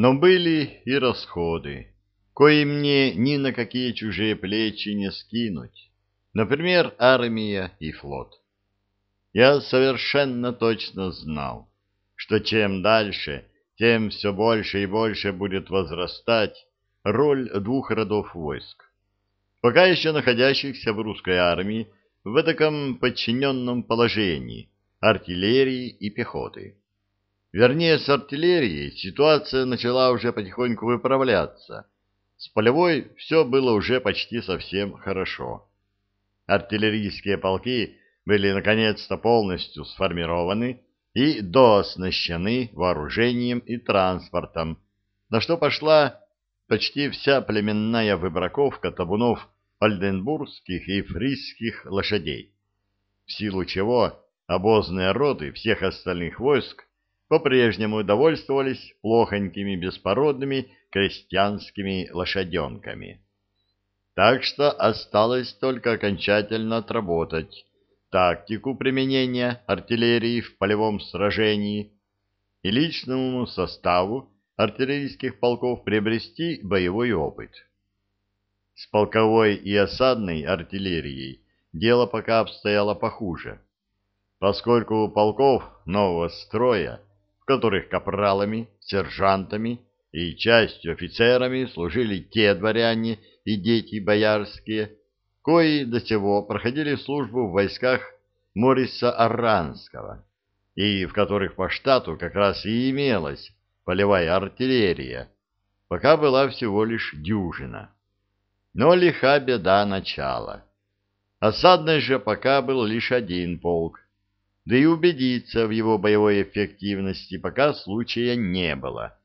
Но были и расходы, кои мне ни на какие чужие плечи не скинуть. Например, армия и флот. Я совершенно точно знал, что чем дальше, тем все больше и больше будет возрастать роль двух родов войск, пока еще находящихся в русской армии в таком подчиненном положении артиллерии и пехоты. Вернее, с артиллерией ситуация начала уже потихоньку выправляться. С полевой все было уже почти совсем хорошо. Артиллерийские полки были наконец-то полностью сформированы и дооснащены вооружением и транспортом, на что пошла почти вся племенная выбраковка табунов ольденбургских и фрисских лошадей, в силу чего обозные роды всех остальных войск по-прежнему довольствовались плохонькими беспородными крестьянскими лошаденками. Так что осталось только окончательно отработать тактику применения артиллерии в полевом сражении и личному составу артиллерийских полков приобрести боевой опыт. С полковой и осадной артиллерией дело пока обстояло похуже, поскольку у полков нового строя, которых капралами, сержантами и частью офицерами служили те дворяне и дети боярские, кои до сего проходили службу в войсках Мориса Аранского, и в которых по штату как раз и имелась полевая артиллерия, пока была всего лишь дюжина. Но лиха беда начала. Осадной же пока был лишь один полк, да и убедиться в его боевой эффективности пока случая не было.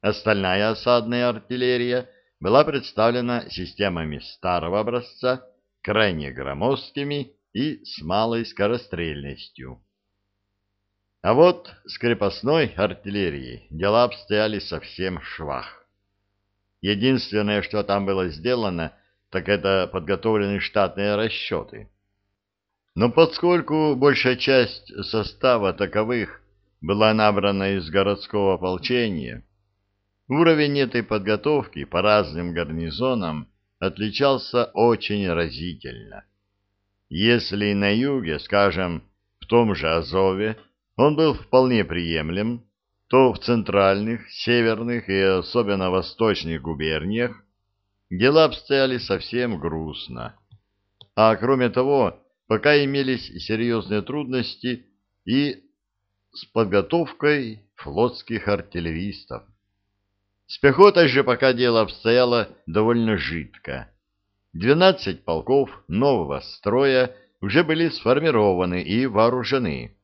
Остальная осадная артиллерия была представлена системами старого образца, крайне громоздкими и с малой скорострельностью. А вот с крепостной артиллерией дела обстояли совсем швах. Единственное, что там было сделано, так это подготовлены штатные расчеты. Но поскольку большая часть состава таковых была набрана из городского ополчения, уровень этой подготовки по разным гарнизонам отличался очень разительно. Если на юге, скажем, в том же Азове, он был вполне приемлем, то в центральных, северных и особенно восточных губерниях дела обстояли совсем грустно. А кроме того, пока имелись серьезные трудности и с подготовкой флотских артиллеристов. С пехотой же пока дело обстояло довольно жидко. Двенадцать полков нового строя уже были сформированы и вооружены.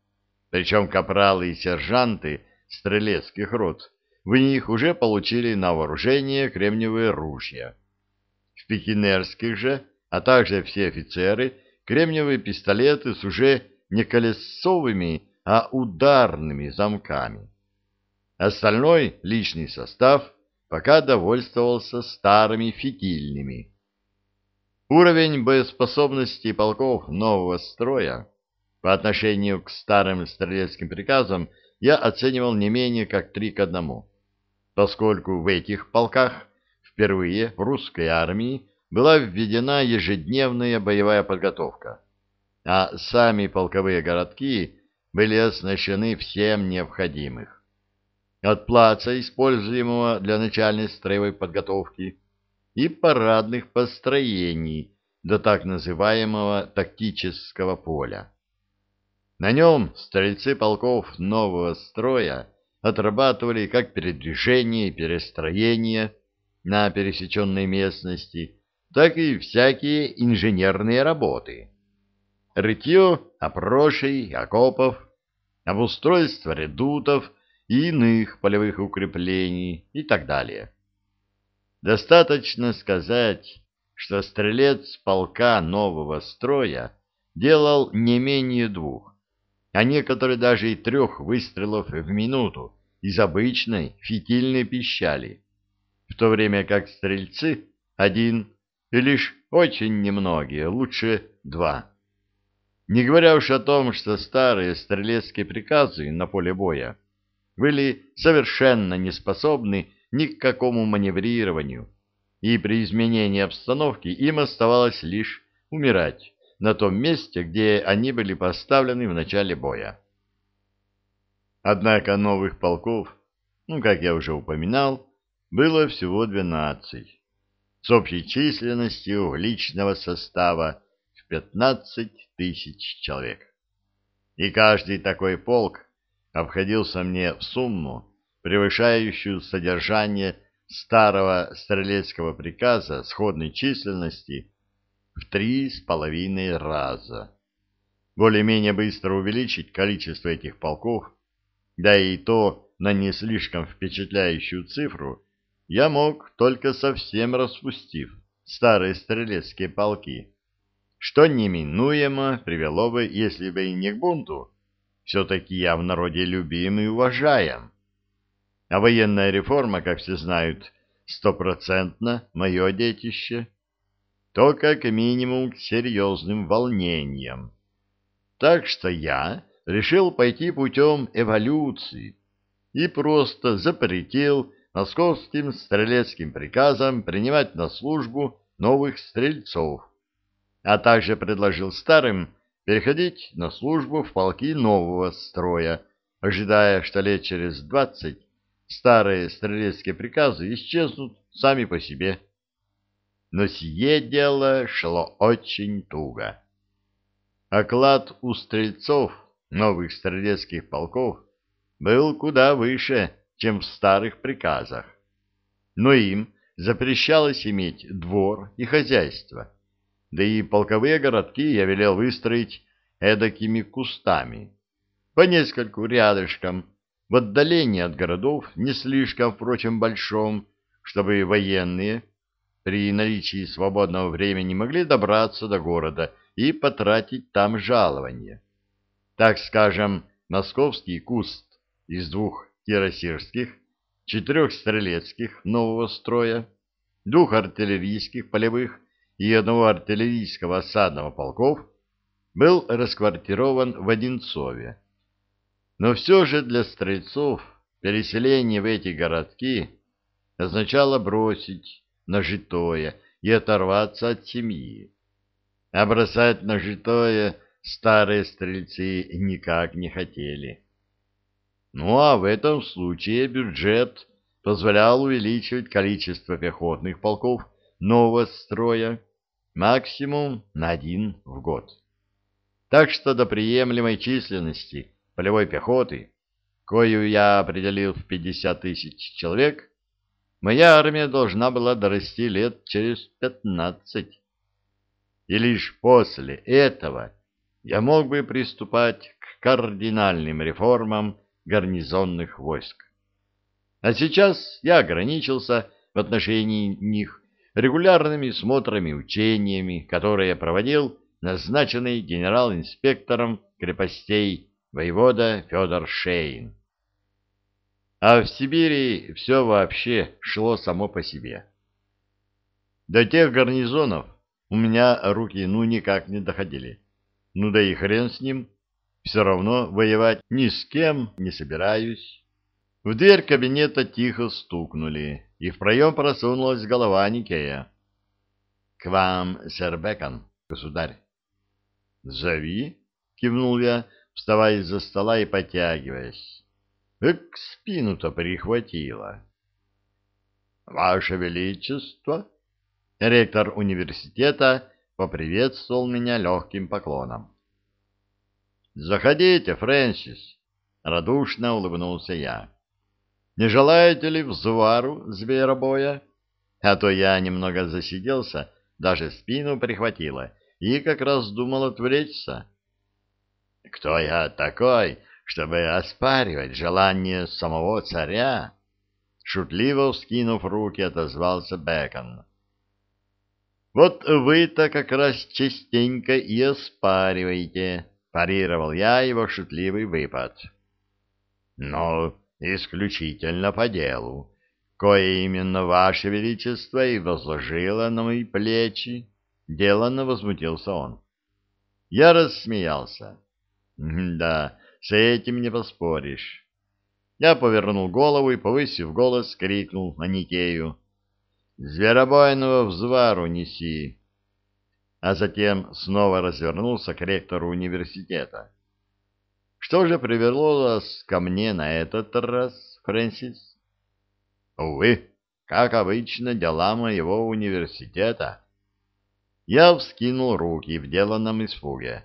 Причем капралы и сержанты стрелецких рот в них уже получили на вооружение кремниевые ружья. В пекинерских же, а также все офицеры, кремниевые пистолеты с уже не колесовыми, а ударными замками. Остальной личный состав пока довольствовался старыми фитильными. Уровень боеспособности полков нового строя по отношению к старым стрелецким приказам я оценивал не менее как три к одному, поскольку в этих полках впервые в русской армии была введена ежедневная боевая подготовка, а сами полковые городки были оснащены всем необходимым. От плаца, используемого для начальной строевой подготовки, и парадных построений до так называемого тактического поля. На нем стрельцы полков нового строя отрабатывали как передвижение и перестроение на пересеченной местности, так и всякие инженерные работы. Рытье опрошей, окопов, обустройство редутов и иных полевых укреплений и так далее. Достаточно сказать, что стрелец полка нового строя делал не менее двух, а некоторые даже и трех выстрелов в минуту из обычной фитильной пищали, в то время как стрельцы один и лишь очень немногие, лучше два. Не говоря уж о том, что старые стрелецкие приказы на поле боя были совершенно неспособны ни к какому маневрированию, и при изменении обстановки им оставалось лишь умирать на том месте, где они были поставлены в начале боя. Однако новых полков, ну, как я уже упоминал, было всего двенадцать, с общей численностью личного состава в пятнадцать тысяч человек. И каждый такой полк обходился мне в сумму, превышающую содержание старого стрелецкого приказа сходной численности в три с половиной раза. Более-менее быстро увеличить количество этих полков, да и то на не слишком впечатляющую цифру, я мог, только совсем распустив старые стрелецкие полки, что неминуемо привело бы, если бы и не к бунту, все-таки я в народе любим и уважаем. А военная реформа, как все знают, стопроцентно мое детище, то как минимум к серьезным волнениям. Так что я решил пойти путем эволюции и просто запретил московским стрелецким приказом принимать на службу новых стрельцов, а также предложил старым переходить на службу в полки нового строя, ожидая, что лет через двадцать старые стрелецкие приказы исчезнут сами по себе. Но сие дело шло очень туго. Оклад у стрельцов новых стрелецких полков был куда выше, чем в старых приказах. Но им запрещалось иметь двор и хозяйство, да и полковые городки я велел выстроить эдакими кустами, по нескольку рядышком, в отдалении от городов, не слишком, впрочем, большом, чтобы военные при наличии свободного времени могли добраться до города и потратить там жалование. Так скажем, московский куст из двух кирасирских, четырех стрелецких нового строя, двух артиллерийских полевых и одного артиллерийского осадного полков был расквартирован в Одинцове. Но все же для стрельцов переселение в эти городки означало бросить нажитое и оторваться от семьи. А бросать нажитое старые стрельцы никак не хотели. Ну а в этом случае бюджет позволял увеличивать количество пехотных полков нового строя максимум на один в год. Так что до приемлемой численности полевой пехоты, кою я определил в 50 тысяч человек, моя армия должна была дорасти лет через 15. И лишь после этого я мог бы приступать к кардинальным реформам гарнизонных войск. А сейчас я ограничился в отношении них регулярными смотрами учениями, которые проводил, назначенный генерал-инспектором крепостей воевода Федор Шейн. А в Сибири все вообще шло само по себе. До тех гарнизонов у меня руки ну никак не доходили. Ну да и хрен с ним, все равно воевать ни с кем не собираюсь. В дверь кабинета тихо стукнули, и в проем просунулась голова Никея. — К вам, сэр Бекон, государь. — Зови, — кивнул я, вставая из-за стола и потягиваясь. Эк, спину-то прихватило. — Ваше Величество! Ректор университета поприветствовал меня легким поклоном. — Заходите, Фрэнсис! — радушно улыбнулся я. Не желаете ли взвару зверобоя? А то я немного засиделся, даже спину прихватило, и как раз думал отвлечься. Кто я такой, чтобы оспаривать желание самого царя? Шутливо вскинув руки, отозвался Бекон. Вот вы-то как раз частенько и оспариваете, парировал я его шутливый выпад. Но исключительно по делу, кое именно ваше величество и возложило на мои плечи. Деланно возмутился он. Я рассмеялся. Да, с этим не поспоришь. Я повернул голову и, повысив голос, крикнул на Никею. «Зверобойного взвару неси!» А затем снова развернулся к ректору университета. «Что же привело вас ко мне на этот раз, Фрэнсис?» «Увы, как обычно, дела моего университета». Я вскинул руки в деланном испуге.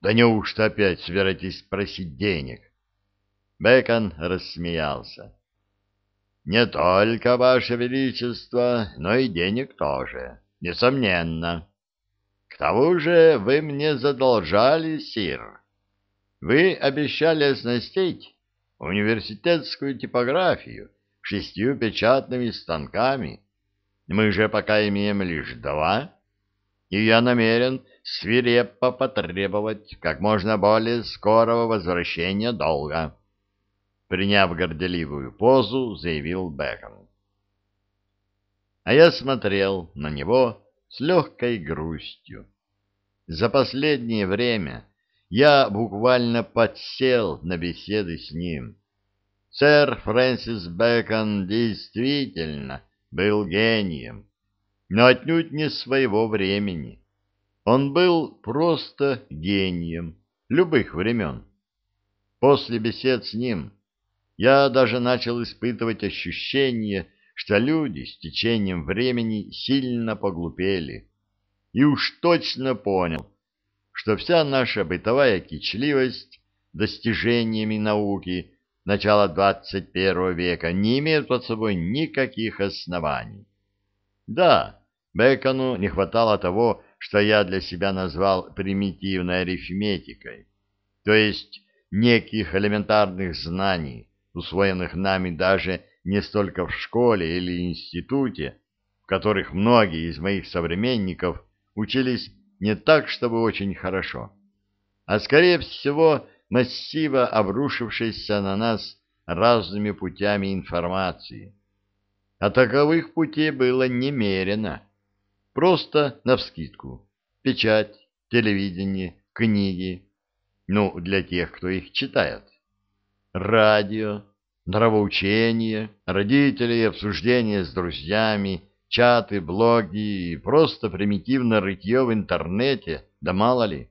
«Да неужто опять собираетесь просить денег?» Бекон рассмеялся. «Не только, Ваше Величество, но и денег тоже, несомненно. К тому же вы мне задолжали, сир. Вы обещали оснастить университетскую типографию шестью печатными станками. Мы же пока имеем лишь два, и я намерен свирепо потребовать как можно более скорого возвращения долга. Приняв горделивую позу, заявил Бэкон. А я смотрел на него с легкой грустью. За последнее время я буквально подсел на беседы с ним. Сэр Фрэнсис Бэкон действительно был гением, но отнюдь не своего времени. Он был просто гением любых времен. После бесед с ним я даже начал испытывать ощущение, что люди с течением времени сильно поглупели. И уж точно понял, что вся наша бытовая кичливость достижениями науки начала 21 века не имеет под собой никаких оснований. Да, Бекону не хватало того, что я для себя назвал примитивной арифметикой, то есть неких элементарных знаний, усвоенных нами даже не столько в школе или институте, в которых многие из моих современников учились не так, чтобы очень хорошо, а скорее всего массива обрушившейся на нас разными путями информации. А таковых путей было немерено. Просто навскидку. Печать, телевидение, книги. Ну, для тех, кто их читает радио, нравоучение, родители, обсуждения с друзьями, чаты, блоги и просто примитивно рытье в интернете, да мало ли.